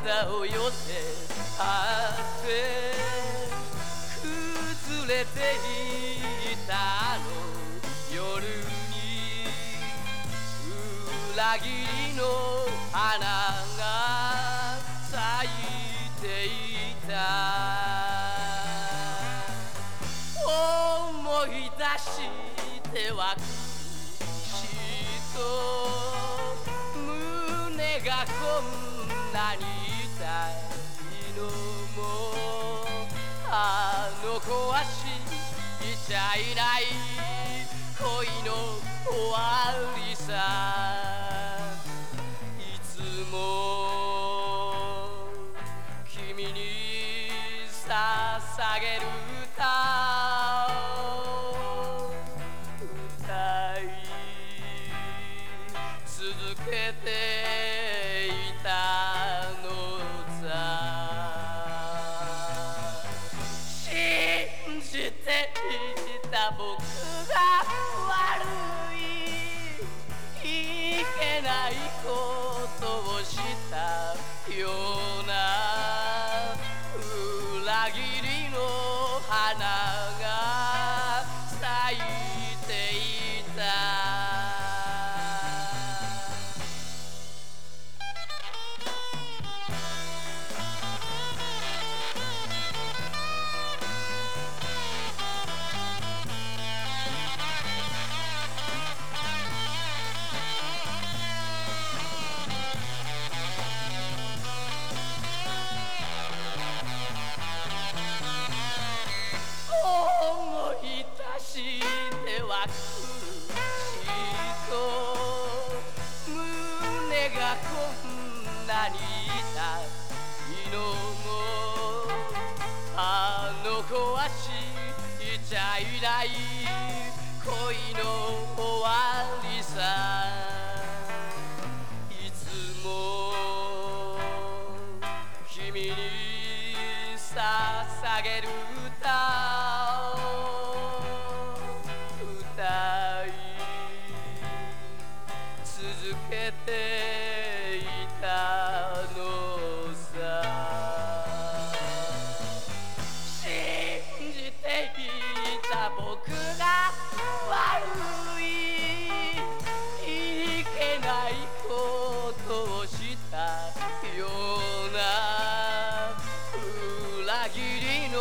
肩を寄せ合って崩れていたあの夜に裏切りの花が咲いていた思い出しては苦しいとがこんなに痛いのもあの子は知っちゃいない恋の終わりさ。いつも君に捧げる歌。いた僕が悪い。いけないことをしたような裏切りの花が咲いてワクシー胸がこんなに痛きのうもあの子はしいちゃいない恋の終わりさいつも君に捧げる」「信じていた僕が悪い」「いけないことをしたような裏切りの」